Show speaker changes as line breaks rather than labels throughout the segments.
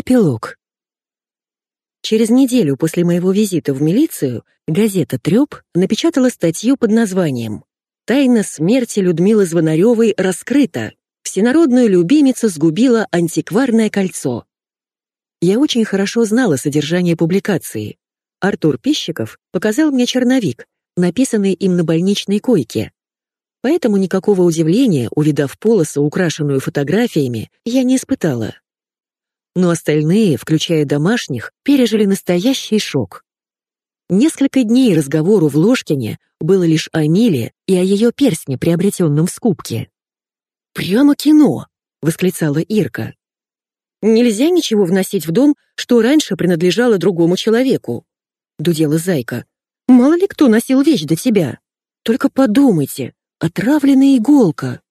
Эпилог. Через неделю после моего визита в милицию газета «Трёп» напечатала статью под названием «Тайна смерти Людмилы Звонарёвой раскрыта. Всенародную любимицу сгубило антикварное кольцо». Я очень хорошо знала содержание публикации. Артур Пищиков показал мне черновик, написанный им на больничной койке. Поэтому никакого удивления, увидав полосу, украшенную фотографиями, я не испытала но остальные, включая домашних, пережили настоящий шок. Несколько дней разговору в Ложкине было лишь о Миле и о ее перстне, приобретенном в скупке. «Прямо кино!» — восклицала Ирка. «Нельзя ничего вносить в дом, что раньше принадлежало другому человеку», — дудела Зайка. «Мало ли кто носил вещь до тебя. Только подумайте, отравленная иголка».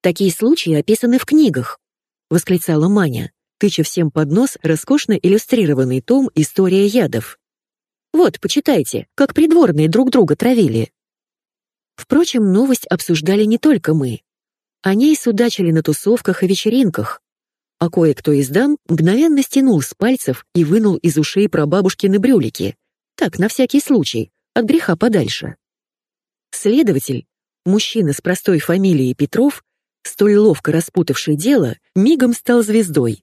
«Такие случаи описаны в книгах», — восклицала Маня тыча всем под нос роскошно иллюстрированный том «История ядов». «Вот, почитайте, как придворные друг друга травили». Впрочем, новость обсуждали не только мы. О ней судачили на тусовках и вечеринках, а кое-кто из дам мгновенно стянул с пальцев и вынул из ушей прабабушкины брюлики. Так, на всякий случай, от греха подальше. Следователь, мужчина с простой фамилией Петров, столь ловко распутавший дело, мигом стал звездой.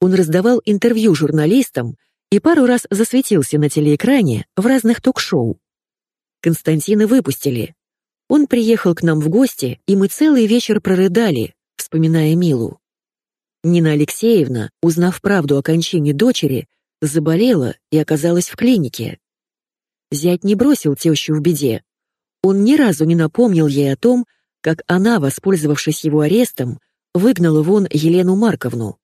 Он раздавал интервью журналистам и пару раз засветился на телеэкране в разных ток-шоу. Константина выпустили. Он приехал к нам в гости, и мы целый вечер прорыдали, вспоминая Милу. Нина Алексеевна, узнав правду о кончине дочери, заболела и оказалась в клинике. Зять не бросил тещу в беде. Он ни разу не напомнил ей о том, как она, воспользовавшись его арестом, выгнала вон Елену Марковну.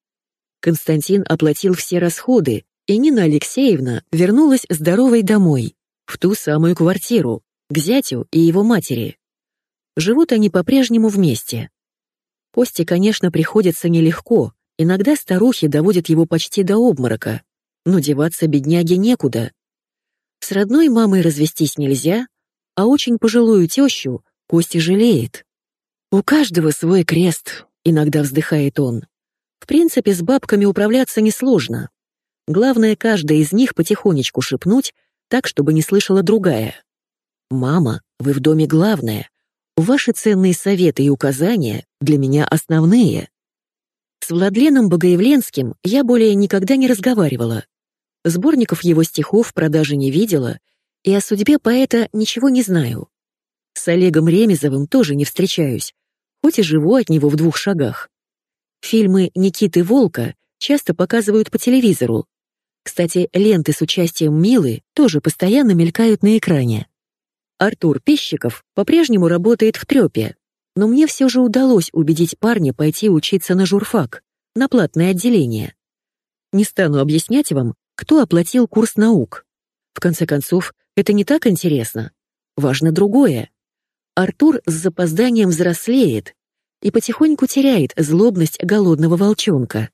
Константин оплатил все расходы, и Нина Алексеевна вернулась здоровой домой, в ту самую квартиру, к зятю и его матери. Живут они по-прежнему вместе. Косте, конечно, приходится нелегко, иногда старухи доводят его почти до обморока, но деваться бедняге некуда. С родной мамой развестись нельзя, а очень пожилую тещу Костя жалеет. «У каждого свой крест», — иногда вздыхает он. В принципе, с бабками управляться несложно. Главное, каждая из них потихонечку шепнуть, так, чтобы не слышала другая. «Мама, вы в доме главная. Ваши ценные советы и указания для меня основные». С Владленом Богоявленским я более никогда не разговаривала. Сборников его стихов в продаже не видела, и о судьбе поэта ничего не знаю. С Олегом Ремезовым тоже не встречаюсь, хоть и живу от него в двух шагах. Фильмы Никиты Волка часто показывают по телевизору. Кстати, ленты с участием Милы тоже постоянно мелькают на экране. Артур Пищиков по-прежнему работает в трёпе, но мне все же удалось убедить парня пойти учиться на журфак, на платное отделение. Не стану объяснять вам, кто оплатил курс наук. В конце концов, это не так интересно. Важно другое. Артур с запозданием взрослеет и потихоньку теряет злобность голодного волчонка.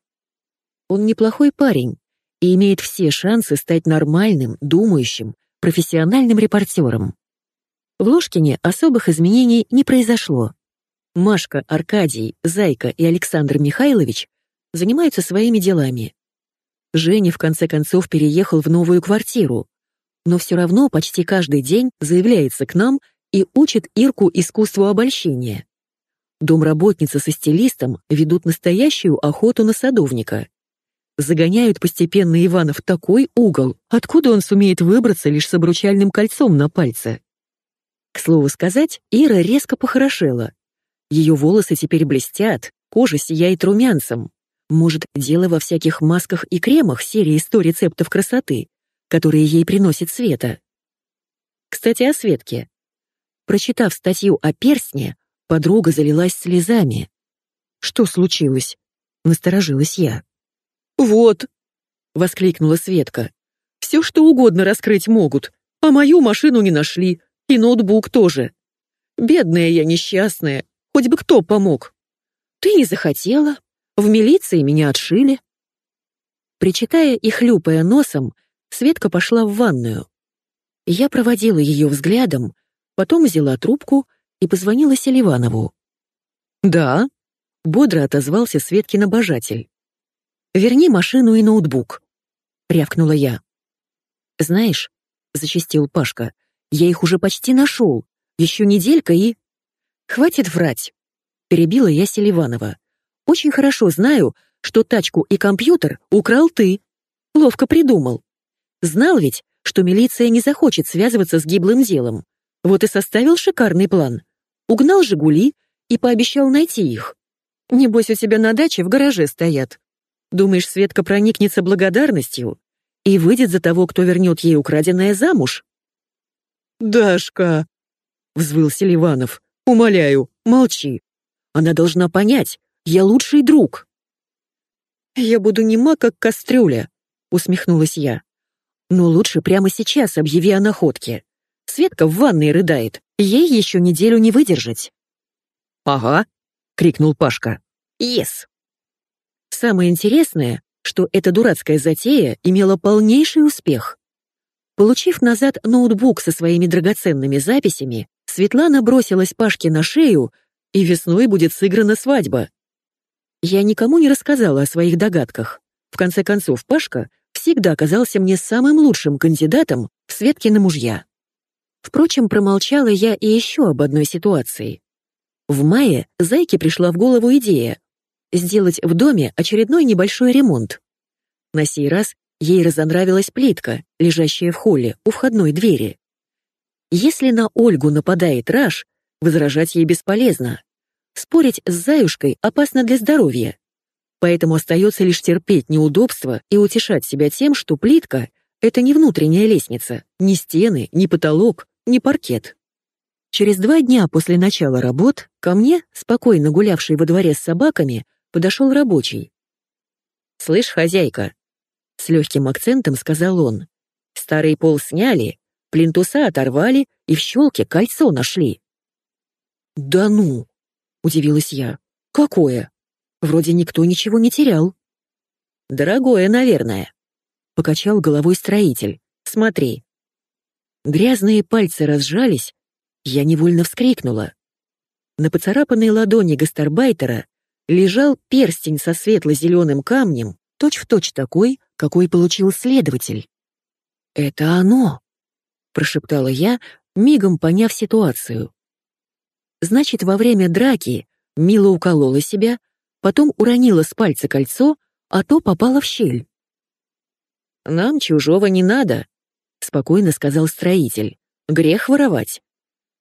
Он неплохой парень и имеет все шансы стать нормальным, думающим, профессиональным репортером. В Ложкине особых изменений не произошло. Машка, Аркадий, Зайка и Александр Михайлович занимаются своими делами. Женя в конце концов переехал в новую квартиру, но все равно почти каждый день заявляется к нам и учит Ирку искусству обольщения. Домработница со стилистом ведут настоящую охоту на садовника. Загоняют постепенно Ивана в такой угол, откуда он сумеет выбраться лишь с обручальным кольцом на пальце. К слову сказать, Ира резко похорошела. Ее волосы теперь блестят, кожа сияет румянцем. Может, дело во всяких масках и кремах серии «100 рецептов красоты», которые ей приносит Света. Кстати, о Светке. Прочитав статью о перстне, Подруга залилась слезами. «Что случилось?» — насторожилась я. «Вот!» — воскликнула Светка. «Все что угодно раскрыть могут, а мою машину не нашли, и ноутбук тоже. Бедная я несчастная, хоть бы кто помог. Ты не захотела, в милиции меня отшили». Причитая и хлюпая носом, Светка пошла в ванную. Я проводила ее взглядом, потом взяла трубку — и позвонила Селиванову. «Да», — бодро отозвался Светкин обожатель. верни машину и ноутбук», — рявкнула я. «Знаешь», — зачастил Пашка, — «я их уже почти нашел. Еще неделька и...» «Хватит врать», — перебила я Селиванова. «Очень хорошо знаю, что тачку и компьютер украл ты. Ловко придумал. Знал ведь, что милиция не захочет связываться с гиблым делом. Вот и составил шикарный план. Угнал «Жигули» и пообещал найти их. Небось, у тебя на даче в гараже стоят. Думаешь, Светка проникнется благодарностью и выйдет за того, кто вернет ей украденное замуж?
«Дашка!» — взвыл Селиванов.
«Умоляю, молчи. Она должна понять, я лучший друг». «Я буду нема, как кастрюля», — усмехнулась я. «Но лучше прямо сейчас объяви о находке. Светка в ванной рыдает, ей еще неделю не выдержать».
«Ага», — крикнул Пашка.
«Ес». Самое интересное, что эта дурацкая затея имела полнейший успех. Получив назад ноутбук со своими драгоценными записями, Светлана бросилась Пашке на шею, и весной будет сыграна свадьба. Я никому не рассказала о своих догадках. В конце концов, Пашка всегда казался мне самым лучшим кандидатом в Светкины мужья. Впрочем, промолчала я и еще об одной ситуации. В мае Зайке пришла в голову идея сделать в доме очередной небольшой ремонт. На сей раз ей разонравилась плитка, лежащая в холле у входной двери. Если на Ольгу нападает раж, возражать ей бесполезно. Спорить с Заюшкой опасно для здоровья. Поэтому остается лишь терпеть неудобства и утешать себя тем, что плитка — это не внутренняя лестница, ни стены, ни потолок, ни паркет. Через два дня после начала работ ко мне, спокойно гулявший во дворе с собаками, подошел рабочий. «Слышь, хозяйка», — с легким акцентом сказал он, «старый пол сняли, плинтуса оторвали и в щелке кольцо нашли».
«Да ну!» — удивилась я. «Какое? Вроде никто ничего не терял».
«Дорогое, наверное», — покачал головой строитель. «Смотри». Грязные пальцы разжались, я невольно вскрикнула. На поцарапанной ладони гастарбайтера лежал перстень со светло-зеленым камнем, точь-в-точь точь такой, какой получил следователь. «Это оно!» — прошептала я, мигом поняв ситуацию. Значит, во время драки Мила уколола себя, потом уронила с пальца кольцо, а то попало в щель. «Нам чужого не надо», — спокойно сказал строитель. «Грех воровать.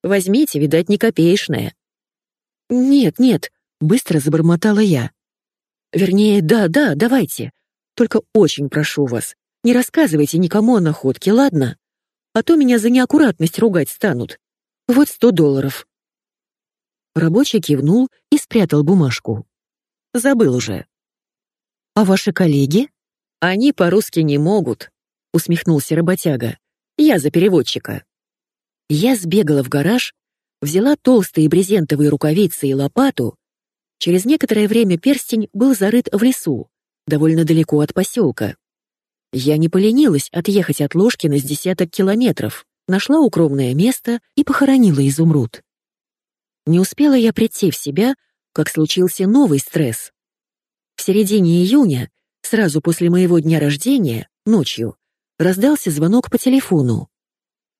Возьмите, видать, не копеечное». «Нет, нет», Быстро забормотала я. Вернее, да, да, давайте. Только очень прошу вас, не рассказывайте никому о находке, ладно? А то меня за неаккуратность ругать станут. Вот сто долларов. Рабочий кивнул и спрятал бумажку. Забыл уже. А ваши коллеги? Они по-русски не могут, усмехнулся работяга. Я за переводчика. Я сбегала в гараж, взяла толстые брезентовые рукавицы и лопату Через некоторое время перстень был зарыт в лесу, довольно далеко от поселка. Я не поленилась отъехать от Ложкина с десяток километров, нашла укромное место и похоронила изумруд. Не успела я прийти в себя, как случился новый стресс. В середине июня, сразу после моего дня рождения, ночью, раздался звонок по телефону.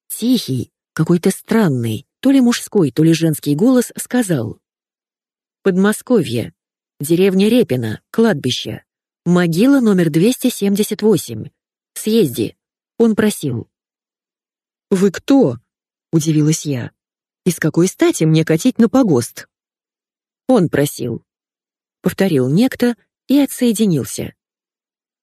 Тихий, какой-то странный, то ли мужской, то ли женский голос сказал Подмосковье. Деревня Репина, кладбище. Могила номер 278. Съезди. Он просил.
«Вы кто?» — удивилась я. «И с какой стати мне катить на погост?»
Он просил. Повторил некто и отсоединился.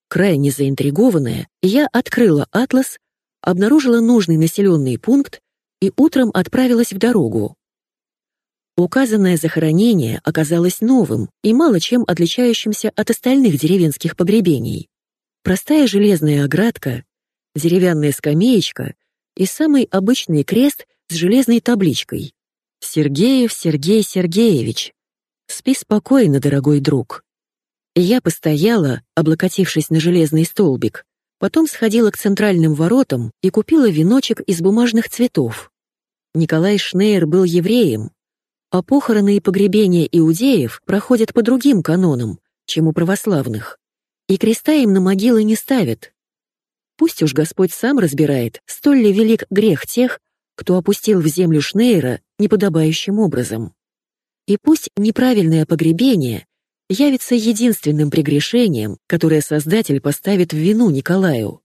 Крайне заинтригованная, я открыла атлас, обнаружила нужный населенный пункт и утром отправилась в дорогу. Указанное захоронение оказалось новым и мало чем отличающимся от остальных деревенских погребений. Простая железная оградка, деревянная скамеечка и самый обычный крест с железной табличкой. «Сергеев Сергей Сергеевич. Спи спокойно, дорогой друг». Я постояла, облокотившись на железный столбик, потом сходила к центральным воротам и купила веночек из бумажных цветов. Николай Шнейер был евреем, а похороны и погребения иудеев проходят по другим канонам, чем у православных. и креста им на могилы не ставят. Пусть уж Господь сам разбирает, столь ли велик грех тех, кто опустил в землю Шнейра неподобающим образом. И пусть неправильное погребение явится единственным прегрешением, которое Создатель поставит в вину Николаю.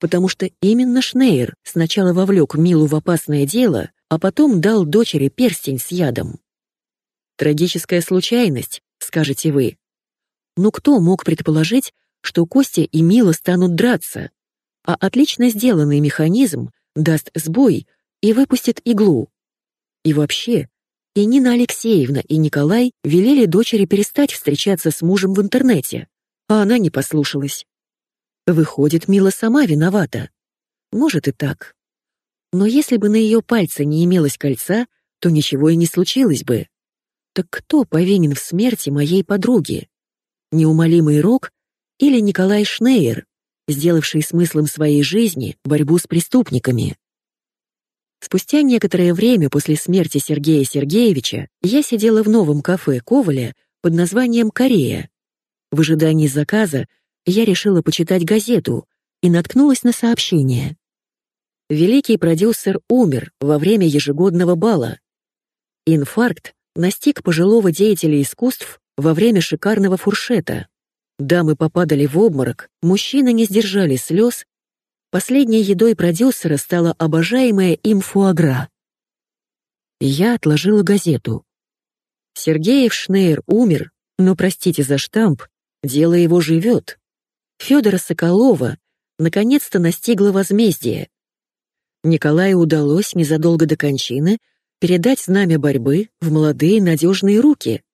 Потому что именно Шнейр сначала вовлек Милу в опасное дело, а потом дал дочери перстень с ядом. Трагическая случайность, скажете вы. Но кто мог предположить, что Костя и Мила станут драться, а отлично сделанный механизм даст сбой и выпустит иглу? И вообще, и Нина Алексеевна, и Николай велели дочери перестать встречаться с мужем в интернете, а она не послушалась. Выходит, Мила сама виновата. Может и так. Но если бы на ее пальце не имелось кольца, то ничего и не случилось бы. Так кто повинен в смерти моей подруги? Неумолимый Рок или Николай Шнейер, сделавший смыслом своей жизни борьбу с преступниками? Спустя некоторое время после смерти Сергея Сергеевича я сидела в новом кафе Коваля под названием «Корея». В ожидании заказа я решила почитать газету и наткнулась на сообщение. Великий продюсер умер во время ежегодного бала. Инфаркт настиг пожилого деятеля искусств во время шикарного фуршета. Дамы попадали в обморок, мужчины не сдержали слез Последней едой продюсера стала обожаемая им фуагра. Я отложила газету. Сергеев Шнейр умер, но, простите за штамп, дело его живет. Федора Соколова наконец-то настигло возмездие. Николаю удалось незадолго до кончины передать знамя борьбы в молодые надежные руки.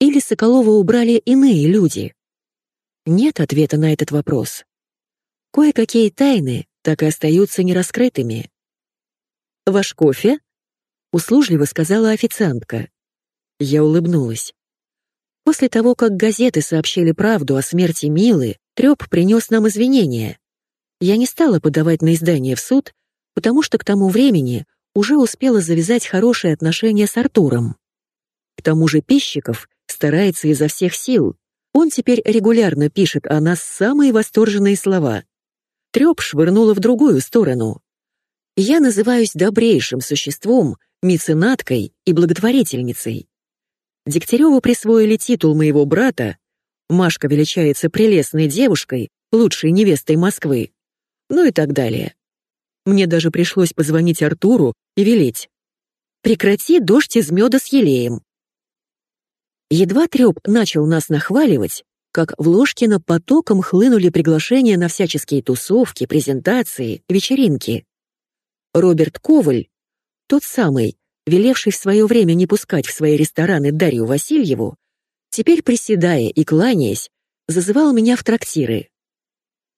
Или Соколова убрали иные люди? Нет ответа на этот вопрос. Кое-какие тайны так и остаются нераскрытыми. «Ваш кофе?» — услужливо сказала официантка. Я улыбнулась. После того, как газеты сообщили правду о смерти Милы, Трёп принес нам извинения. Я не стала подавать на издание в суд, потому что к тому времени уже успела завязать хорошие отношения с Артуром. К тому же Пищиков старается изо всех сил. Он теперь регулярно пишет о нас самые восторженные слова. Трёп швырнула в другую сторону. Я называюсь добрейшим существом, меценаткой и благотворительницей. Дегтяреву присвоили титул моего брата, Машка величается прелестной девушкой, лучшей невестой Москвы, ну и так далее. Мне даже пришлось позвонить Артуру и велеть. «Прекрати дождь из меда с елеем». Едва Трёп начал нас нахваливать, как в Ложкино потоком хлынули приглашения на всяческие тусовки, презентации, вечеринки. Роберт Коваль, тот самый, велевший в свое время не пускать в свои рестораны Дарью Васильеву, теперь, приседая и кланяясь, зазывал меня в трактиры.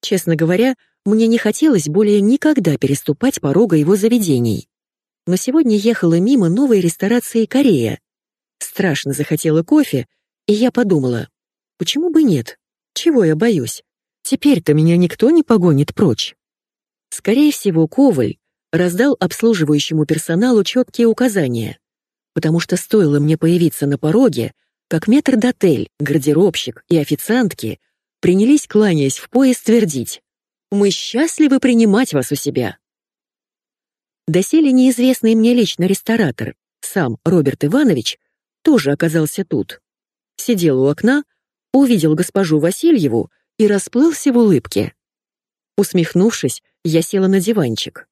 Честно говоря, мне не хотелось более никогда переступать порога его заведений. Но сегодня ехала мимо новой ресторации «Корея». Страшно захотела кофе, и я подумала, Почему бы нет? Чего я боюсь? Теперь-то меня никто не погонит прочь. Скорее всего, Коваль раздал обслуживающему персоналу четкие указания, потому что стоило мне появиться на пороге, как метрдотель, гардеробщик и официантки принялись, кланяясь в пояс, твердить «Мы счастливы принимать вас у себя». Доселе неизвестный мне лично ресторатор, сам Роберт Иванович, тоже оказался тут. Сидел у окна, увидел госпожу Васильеву и расплылся в улыбке. Усмехнувшись, я села на диванчик.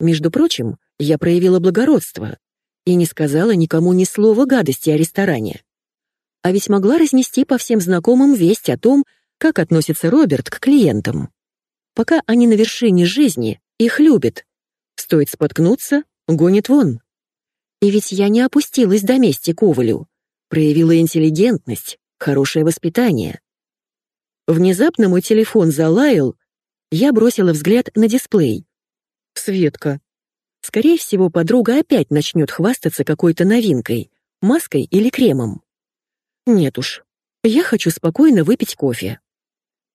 Между прочим, я проявила благородство и не сказала никому ни слова гадости о ресторане. А ведь могла разнести по всем знакомым весть о том, как относится Роберт к клиентам. Пока они на вершине жизни, их любят. Стоит споткнуться, гонит вон. И ведь я не опустилась до мести Ковалю, проявила интеллигентность, хорошее воспитание. Внезапно мой телефон залаял, я бросила взгляд на дисплей. Светка. Скорее всего, подруга опять начнет хвастаться какой-то новинкой, маской или кремом. Нет уж, я хочу спокойно выпить кофе.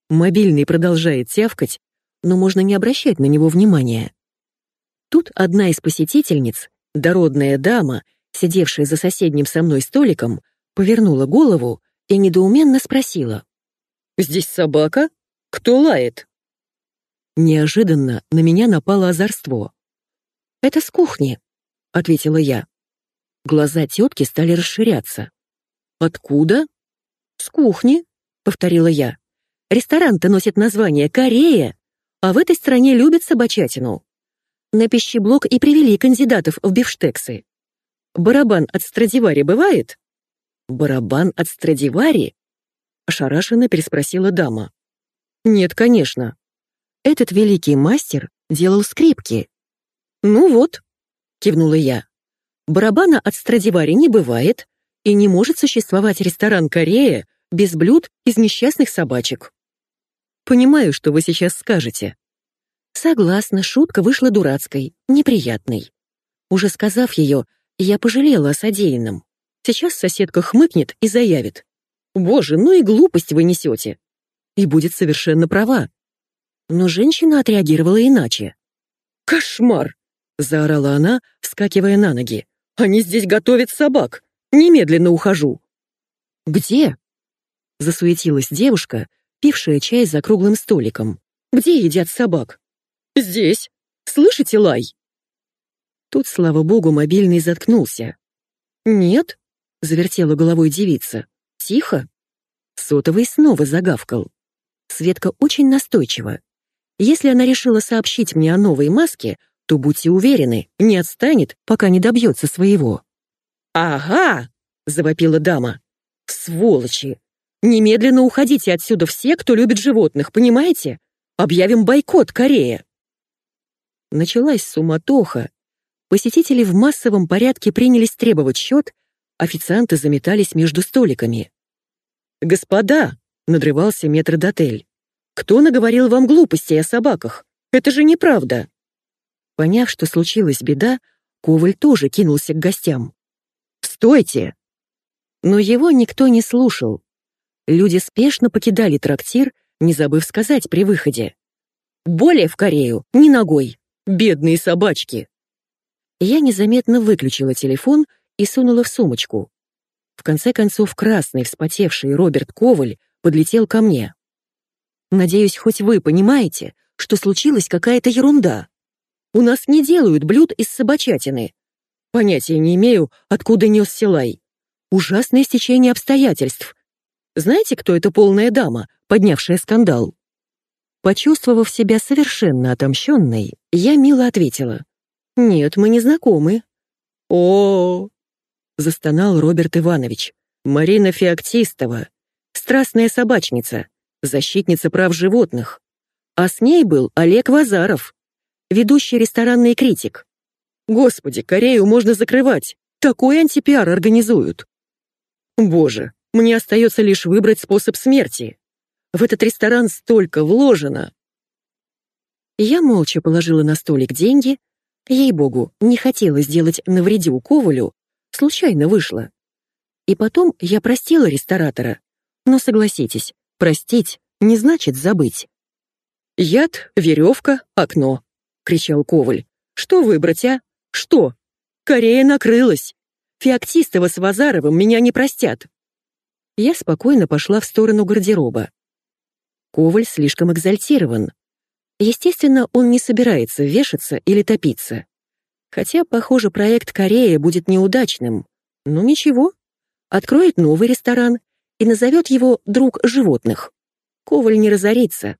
Мобильный продолжает тявкать, но можно не обращать на него внимания. Тут одна из посетительниц, дородная дама, сидевшая за соседним со мной столиком, повернула голову и недоуменно спросила. Здесь собака? Кто лает?» Неожиданно на меня напало озорство. «Это с кухни», — ответила я. Глаза тетки стали расширяться. «Откуда?» «С кухни», — повторила я. «Ресторан-то носит название «Корея», а в этой стране любят собачатину. На пищеблок и привели кандидатов в бифштексы. Барабан от Страдивари бывает?» «Барабан от Страдивари?» — ошарашенно переспросила дама. «Нет, конечно. Этот великий мастер делал скрипки». «Ну вот», — кивнула я. «Барабана от Страдивари не бывает, и не может существовать ресторан Корея без блюд из несчастных собачек». «Понимаю, что вы сейчас скажете». Согласна, шутка вышла дурацкой, неприятной. Уже сказав ее, я пожалела о содеянном. Сейчас соседка хмыкнет и заявит. «Боже, ну и глупость вы несете!» И будет совершенно права. Но женщина отреагировала иначе. «Кошмар!» — заорала она, вскакивая на ноги. «Они здесь готовят собак! Немедленно ухожу!» «Где?» — засуетилась девушка, пившая чай за круглым столиком. «Где едят собак?» «Здесь! Слышите лай?» Тут, слава богу, мобильный заткнулся. «Нет», — завертела головой девица. «Тихо». Сотовый снова загавкал. Светка очень настойчива. Если она решила сообщить мне о новой маске, то будьте уверены, не отстанет, пока не добьется своего. «Ага!» — завопила дама. «Сволочи! Немедленно уходите отсюда все, кто любит животных, понимаете? Объявим бойкот Корея!» Началась суматоха, Посетители в массовом порядке принялись требовать счет, официанты заметались между столиками. «Господа!» — надрывался метрдотель. «Кто наговорил вам глупостей о собаках? Это же неправда!» Поняв, что случилась беда, Коваль тоже кинулся к гостям. «Стойте!» Но его никто не слушал. Люди спешно покидали трактир, не забыв сказать при выходе. «Более в Корею, ни ногой! Бедные собачки!» Я незаметно выключила телефон и сунула в сумочку. В конце концов, красный, вспотевший Роберт Коваль подлетел ко мне. «Надеюсь, хоть вы понимаете, что случилась какая-то ерунда. У нас не делают блюд из собачатины. Понятия не имею, откуда несся лай. Ужасное стечение обстоятельств. Знаете, кто эта полная дама, поднявшая скандал?» Почувствовав себя совершенно отомщенной, я мило ответила. «Нет, мы не знакомы». О, застонал Роберт Иванович. «Марина Феоктистова, страстная собачница, защитница прав животных. А с ней был Олег Вазаров, ведущий ресторанный критик. Господи, Корею можно закрывать, такой антипиар организуют. Боже, мне остается лишь выбрать способ смерти. В этот ресторан столько вложено. Я молча положила на столик деньги, Ей-богу, не хотела сделать навредил Ковалю, случайно вышло. И потом я простила ресторатора. Но согласитесь, простить не значит забыть. «Яд, веревка, окно», — кричал Коваль. «Что выбрать, а? Что? Корея накрылась. Феоктистова с Вазаровым меня не простят». Я спокойно пошла в сторону гардероба. Коваль слишком экзальтирован. Естественно, он не собирается вешаться или топиться. Хотя, похоже, проект Корея будет неудачным. Ну ничего. Откроет новый ресторан и назовет его «Друг животных». Коваль не разорится.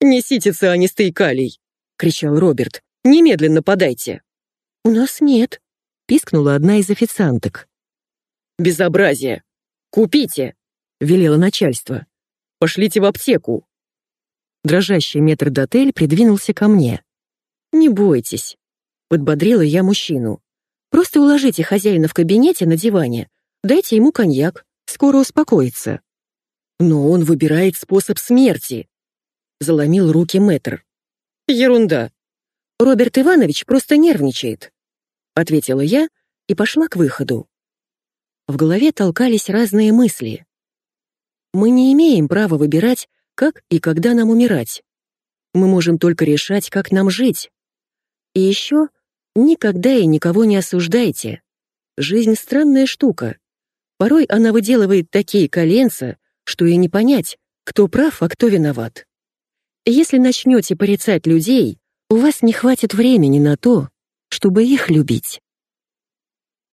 «Несите цианистый калий!» — кричал Роберт. «Немедленно подайте!» «У нас нет», — пискнула одна из официанток. «Безобразие! Купите!» — велело начальство. «Пошлите в аптеку!» Дрожащий метрдотель придвинулся ко мне. «Не бойтесь», — подбодрила я мужчину. «Просто уложите хозяина в кабинете на диване, дайте ему коньяк, скоро успокоится». «Но он выбирает способ смерти», — заломил руки мэтр. «Ерунда. Роберт Иванович просто нервничает», — ответила я и пошла к выходу. В голове толкались разные мысли. Мы не имеем права выбирать, как и когда нам умирать. Мы можем только решать, как нам жить. И еще никогда и никого не осуждайте. Жизнь — странная штука. Порой она выделывает такие коленца, что и не понять, кто прав, а кто виноват. Если начнете порицать людей, у вас не хватит времени на то, чтобы их любить.